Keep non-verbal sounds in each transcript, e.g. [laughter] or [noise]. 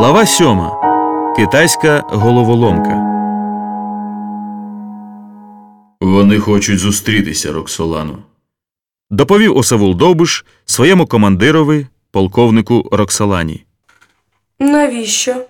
Глава сьома. Китайська головоломка. Вони хочуть зустрітися, Роксолано. Доповів Осавул Довбуш своєму командирові, полковнику Роксолані. Навіщо?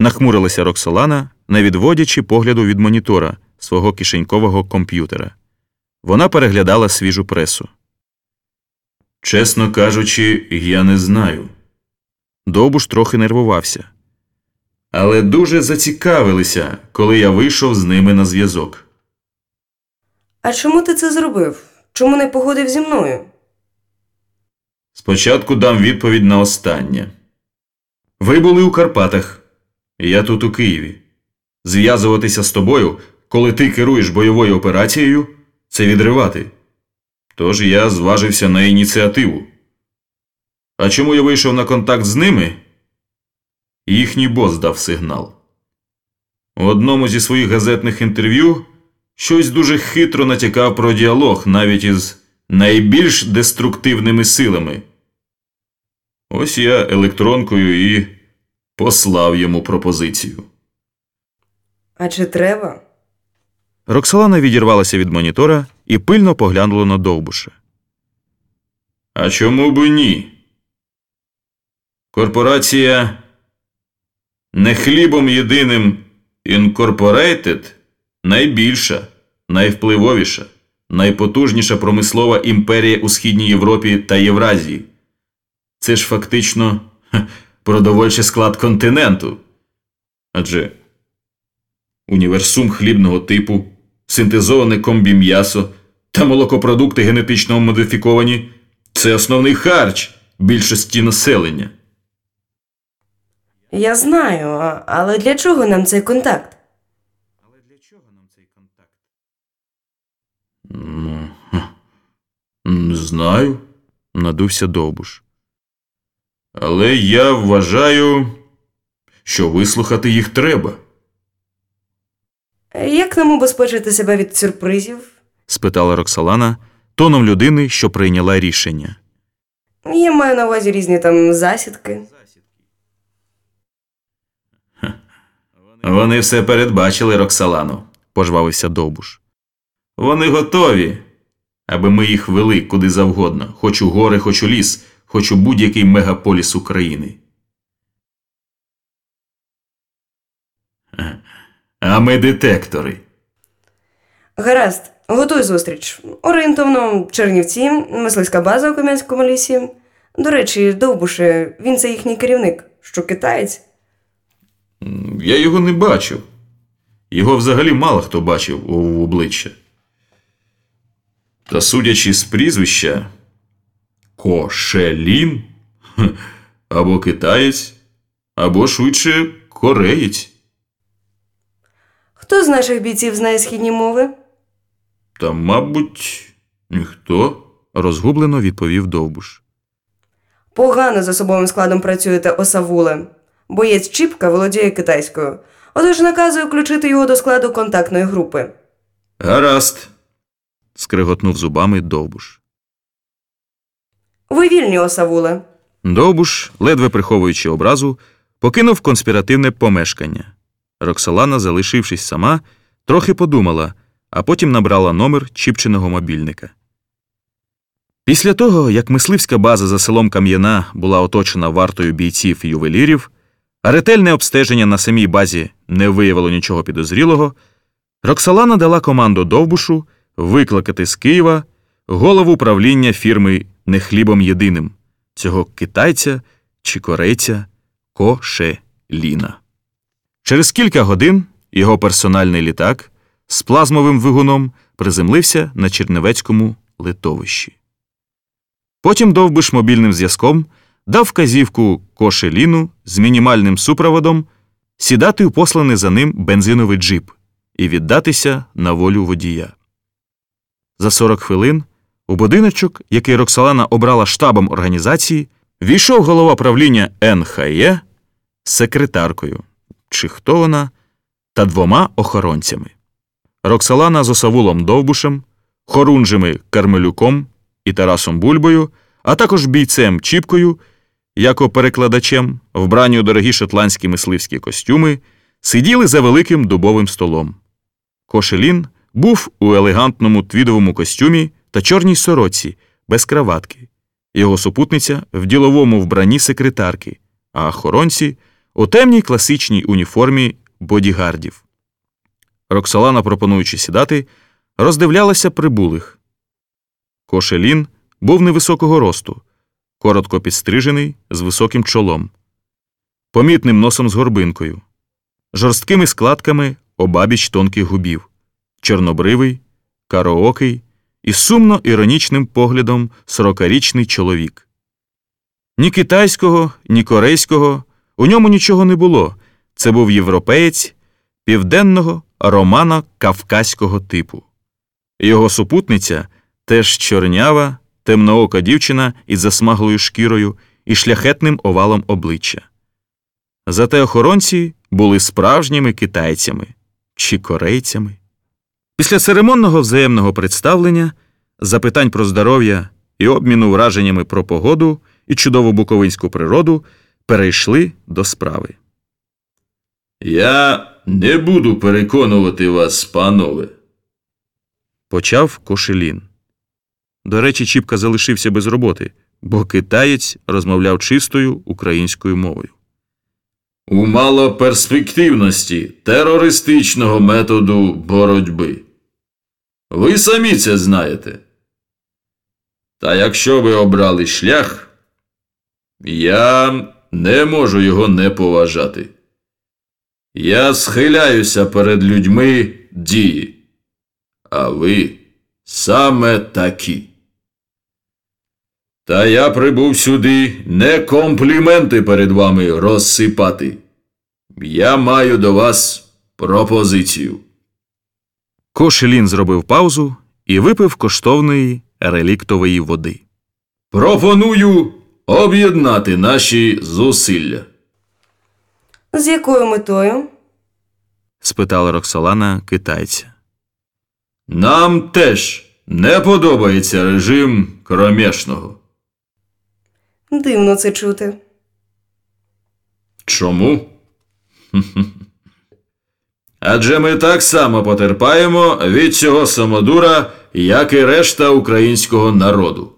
Нахмурилася Роксолана, не відводячи погляду від монітора свого кишенькового комп'ютера. Вона переглядала свіжу пресу. Чесно кажучи, я не знаю. Довбуш трохи нервувався. Але дуже зацікавилися, коли я вийшов з ними на зв'язок. А чому ти це зробив? Чому не погодив зі мною? Спочатку дам відповідь на останнє. Ви були у Карпатах, я тут у Києві. Зв'язуватися з тобою, коли ти керуєш бойовою операцією, це відривати. Тож я зважився на ініціативу. А чому я вийшов на контакт з ними? Їхній бос дав сигнал. У одному зі своїх газетних інтерв'ю щось дуже хитро натякав про діалог навіть із найбільш деструктивними силами. Ось я електронкою і послав йому пропозицію. А чи треба? Роксолана відірвалася від монітора і пильно поглянула на Довбуша. А чому б ні? Корпорація не хлібом єдиним Incorporated найбільша, найвпливовіша, найпотужніша промислова імперія у Східній Європі та Євразії. Це ж фактично продовольчий склад континенту. Адже універсум хлібного типу, синтезоване комбім'ясо та молокопродукти генетично модифіковані це основний харч більшості населення. Я знаю, але для чого нам цей контакт? Але для чого нам цей контакт? Ну, не знаю, Надувся Довбуш. але я вважаю, що вислухати їх треба. Як нам убезпечити себе від сюрпризів? спитала Роксолана тоном людини, що прийняла рішення. Я маю на увазі різні там засідки. Вони все передбачили, Роксалану. пожвавився Довбуш. Вони готові, аби ми їх вели куди завгодно, хоч у гори, хоч у ліс, хоч у будь-який мегаполіс України. А ми детектори. Гаразд, готуй зустріч. Орієнтовно Чернівці, мисливська база у Кам'янському лісі. До речі, Довбуше, він це їхній керівник, що китаєць. Я його не бачив. Його взагалі мало хто бачив у обличчя. Та судячи з прізвища Кошелін або китаєць, або швидше кореєць. Хто з наших бійців знає східні мови? Та, мабуть, ніхто. розгублено відповів Довбуш. Погано з особовим складом працюєте, осавуле. Боєць Чіпка володіє китайською. Отож наказую включити його до складу контактної групи. Гаразд. скриготнув зубами Довбуш. Ви вільні, осавуле. Довбуш, ледве приховуючи образу, покинув конспіративне помешкання. Роксолана, залишившись сама, трохи подумала, а потім набрала номер чіпченого мобільника. Після того, як мисливська база за селом Кам'яна була оточена вартою бійців і ювелірів, ретельне обстеження на самій базі не виявило нічого підозрілого, Роксолана дала команду Довбушу викликати з Києва голову правління фірми не хлібом єдиним цього китайця чи корейця Кошеліна. Через кілька годин його персональний літак з плазмовим двигуном приземлився на Черневецькому литовищі. Потім довбиш мобільним зв'язком дав вказівку Кошеліну з мінімальним супроводом сідати у посланий за ним бензиновий джип і віддатися на волю водія. За 40 хвилин у будиночок, який Роксолана обрала штабом організації, війшов голова правління НХЄ з секретаркою, чи хто вона, та двома охоронцями. Роксолана з Осавулом Довбушем, Хорунжими Кармелюком і Тарасом Бульбою, а також бійцем Чіпкою, яко перекладачем, вбрані у дорогі шотландські мисливські костюми, сиділи за великим дубовим столом. Кошелін був у елегантному твідовому костюмі та чорній сороці, без краватки. Його супутниця в діловому вбранні секретарки, а охоронці у темній класичній уніформі бодігардів. Роксолана, пропонуючи сідати, роздивлялася прибулих. Кошелін був невисокого росту, коротко підстрижений, з високим чолом, помітним носом з горбинкою, жорсткими складками обабіч тонких губів, чорнобривий, кароокий і сумно іронічним поглядом сорокарічний чоловік. Ні китайського, ні корейського у ньому нічого не було. Це був європеєць південного романо кавказького типу. Його супутниця теж чорнява, темноока дівчина із засмаглою шкірою і шляхетним овалом обличчя. Зате охоронці були справжніми китайцями чи корейцями. Після церемонного взаємного представлення, запитань про здоров'я і обміну враженнями про погоду і чудову буковинську природу перейшли до справи. Я не буду переконувати вас, панове. Почав Кошелін. До речі, Чіпка залишився без роботи, бо китаєць розмовляв чистою українською мовою. У малоперспективності терористичного методу боротьби. Ви самі це знаєте. Та якщо ви обрали шлях, я не можу його не поважати. Я схиляюся перед людьми дії, а ви саме такі. Та я прибув сюди не компліменти перед вами розсипати. Я маю до вас пропозицію. Кошелін зробив паузу і випив коштовної реліктової води. Пропоную об'єднати наші зусилля. З якою метою? спитала Роксолана китайця. Нам теж не подобається режим кромешного. Дивно це чути. Чому? Адже ми так само потерпаємо від цього самодура, як і решта українського народу.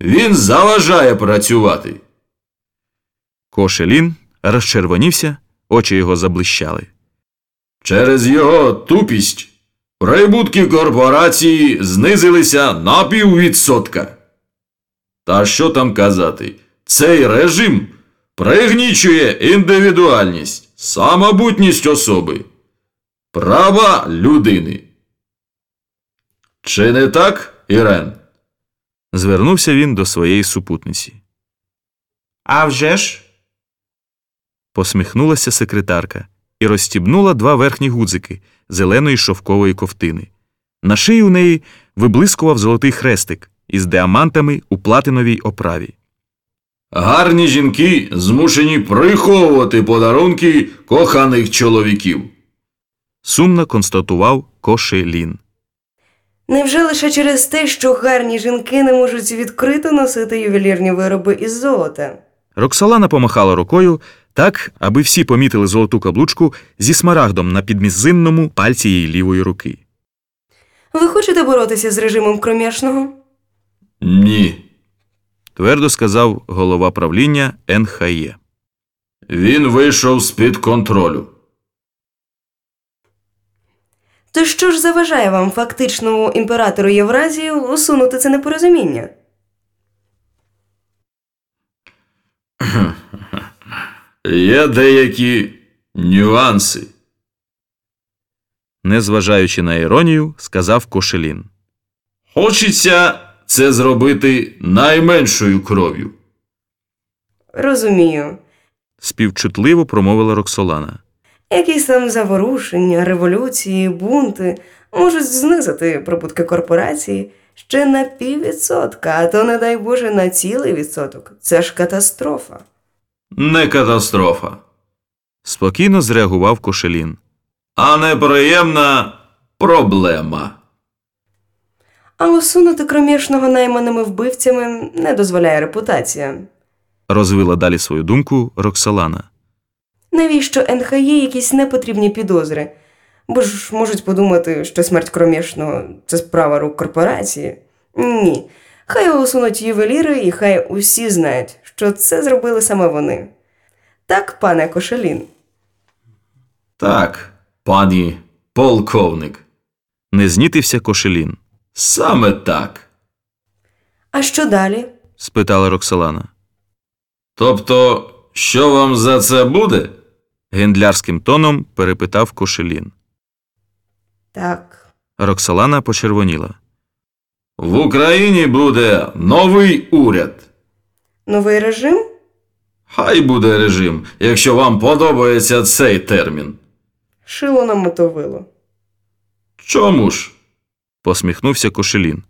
Він заважає працювати. Кошелін розчервонівся, очі його заблищали. Через його тупість прибутки корпорації знизилися на піввідсотка. Та що там казати, цей режим пригнічує індивідуальність, самобутність особи, права людини. Чи не так, Ірен? Звернувся він до своєї супутниці. А вже ж? Посміхнулася секретарка і розстібнула два верхні гудзики зеленої шовкової ковтини. На шиї у неї виблискував золотий хрестик із діамантами у платиновій оправі. Гарні жінки змушені приховувати подарунки коханих чоловіків. Сумно констатував Кошелін. Невже лише через те, що гарні жінки не можуть відкрито носити ювелірні вироби із золота? Роксолана помахала рукою так, аби всі помітили золоту каблучку зі смарагдом на підмізинному пальці її лівої руки. Ви хочете боротися з режимом кромішного? Ні. Твердо сказав голова правління НХЄ. Він вийшов з-під контролю. То що ж заважає вам фактичному імператору Євразії усунути це непорозуміння? Є деякі нюанси. Незважаючи на іронію, сказав Кошелін. Хочеться це зробити найменшою кров'ю. Розумію. Співчутливо промовила Роксолана. Якісь там заворушення, революції, бунти можуть знизити прибутки корпорації ще на піввідсотка, а то, не дай Боже, на цілий відсоток. Це ж катастрофа. Не катастрофа, Спокійно зреагував Кошелін. а неприємна проблема. А усунути кромішного найманими вбивцями не дозволяє репутація. розвила далі свою думку Роксолана. Навіщо НХЄ якісь непотрібні підозри? Бо ж можуть подумати, що смерть кромішного це справа рук корпорації. Ні. Хай усунуть ювеліри, і хай усі знають, що це зробили саме вони. Так, пане Кошелін. Так, пані полковник. Не знітився Кошелін. Саме так. А що далі? спитала Роксолана. Тобто, що вам за це буде? Гендлярським тоном перепитав Кошелін. Так. Роксолана почервоніла. В Україні буде новий уряд. Новий режим? Хай буде режим, якщо вам подобається цей термін. Шило на мотовило. Чому ж? Посміхнувся Кошелін.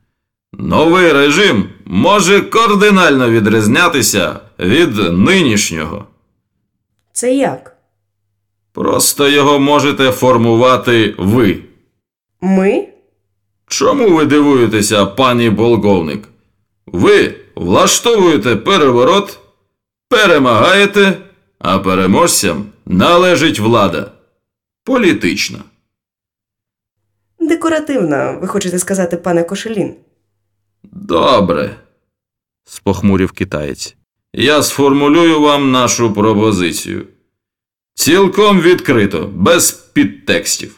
Новий режим може кардинально відрізнятися від нинішнього. Це як? Просто його можете формувати ви. Ми? Чому ви дивуєтеся, пані полковник? Ви влаштовуєте переворот, перемагаєте, а переможцям належить влада. Політична. Декоративна, ви хочете сказати, пане Кошелін. Добре. спохмурив китаєць. Я сформулюю вам нашу пропозицію. Цілком відкрито, без підтекстів.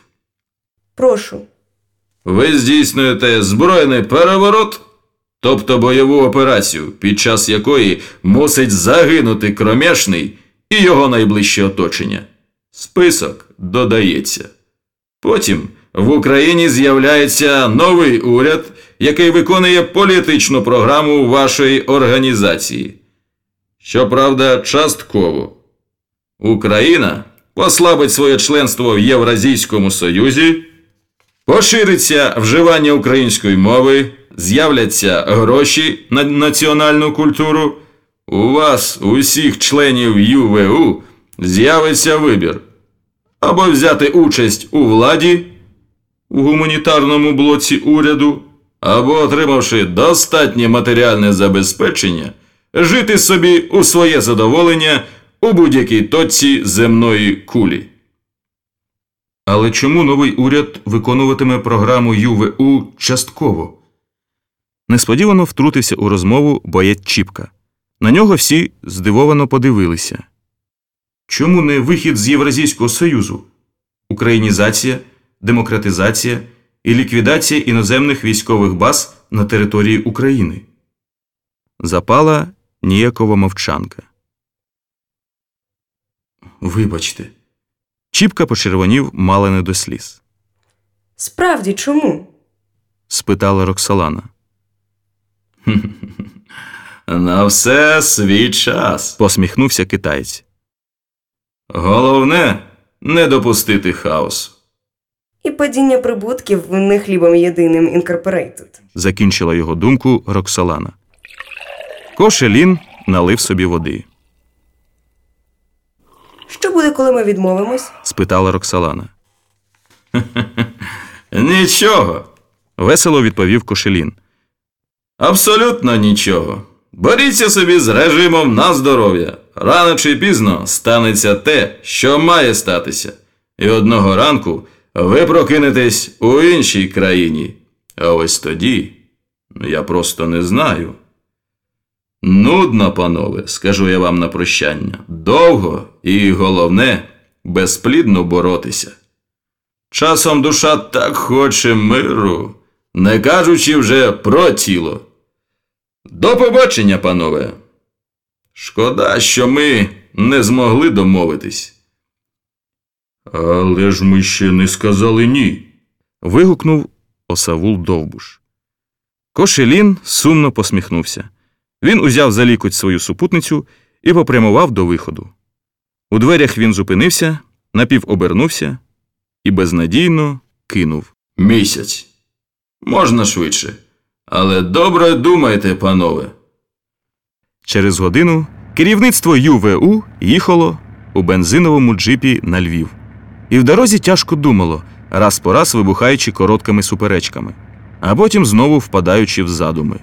Прошу. Ви здійснюєте збройний переворот, тобто бойову операцію, під час якої мусить загинути кромешний і його найближче оточення. Список додається. Потім в Україні з'являється новий уряд, який виконує політичну програму вашої організації. Щоправда, частково. Україна послабить своє членство в Євразійському Союзі. Пошириться вживання української мови, з'являться гроші на національну культуру. У вас, усіх членів ЮВУ, з'явиться вибір або взяти участь у владі у гуманітарному блоці уряду, або, отримавши достатнє матеріальне забезпечення, жити собі у своє задоволення у будь-якій точці земної кулі. Але чому новий уряд виконуватиме програму ЮВУ частково? Несподівано втрутився у розмову боєць Чіпка. На нього всі здивовано подивилися. Чому не вихід з Євразійського Союзу? Українізація, демократизація і ліквідація іноземних військових баз на території України? Запала ніякова мовчанка. Вибачте. Чіпка почервонів мало не до сліз. Справді, чому? спитала Роксолана. [laughs] На все свій час. Посміхнувся китаєць. Головне не допустити хаосу. І падіння прибутків не хлібом єдиним incorporated. Закінчила його думку Роксолана. Кошелін налив собі води. Що буде, коли ми відмовимось? спитала Роксолана. [laughs] Нічого. Весело відповів Кошелін. Абсолютно нічого. Боріться собі з режимом на здоров'я. Рано чи пізно станеться те, що має статися. І одного ранку ви прокинетесь у іншій країні. А ось тоді я просто не знаю. Нудно, панове, скажу я вам на прощання. Довго і головне безплідно боротися. Часом душа так хоче миру, не кажучи вже про тіло. До побачення, панове. Шкода, що ми не змогли домовитись. Але ж ми ще не сказали ні. Вигукнув Осавул Довбуш. Кошелін сумно посміхнувся. Він узяв за лікоть свою супутницю і попрямував до виходу. У дверях він зупинився, напівобернувся і безнадійно кинув. Місяць. Можна швидше. Але добре думайте, панове. Через годину керівництво ЮВУ їхало у бензиновому джипі на Львів. І в дорозі тяжко думало, раз по раз вибухаючи короткими суперечками, а потім знову впадаючи в задуми.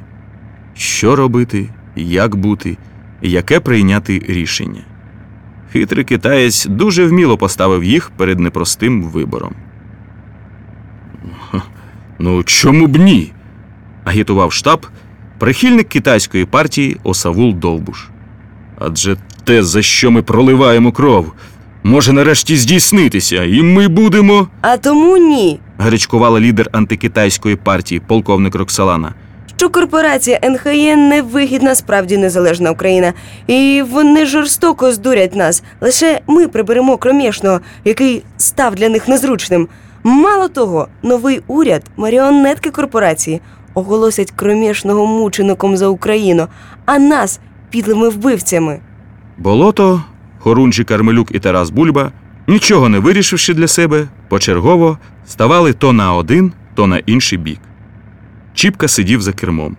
Що робити, як бути, яке прийняти рішення. Хитрий китаєць дуже вміло поставив їх перед непростим вибором. Ну, чому б ні? агітував штаб прихильник китайської партії Осавул Довбуш. Адже те, за що ми проливаємо кров, може нарешті здійснитися, і ми будемо. А тому ні. гарячкувала лідер антикитайської партії, полковник Роксалана. Що корпорація НХЄ невигідна справді незалежна Україна, і вони жорстоко здурять нас. Лише ми приберемо кромішного, який став для них незручним. Мало того, новий уряд, маріонетки корпорації, оголосять кромішного мучеником за Україну, а нас підлими вбивцями. Болото, Хорунжі Кармелюк і Тарас Бульба, нічого не вирішивши для себе, почергово ставали то на один, то на інший бік. Чіпка сидів за кермом.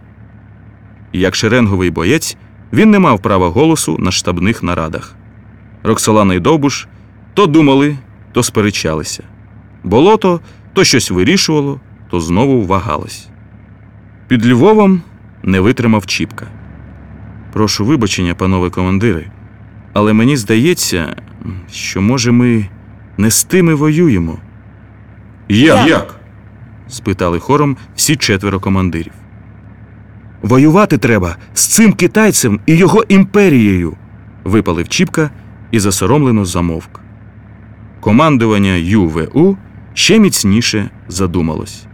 Як шеренговий боєць, він не мав права голосу на штабних нарадах. Роксолана і Довбуш то думали, то сперечалися. Болото то щось вирішувало, то знову вагалось. Під Львовом не витримав Чіпка. Прошу вибачення, панове командири, але мені здається, що може ми не з тими воюємо? Як? Як? спитали хором всі четверо командирів. Воювати треба з цим китайцем і його імперією, випалив Чіпка і засоромлено замовк. Командування ЮВУ ще міцніше задумалось.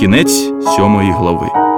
Кінець сьомої глави.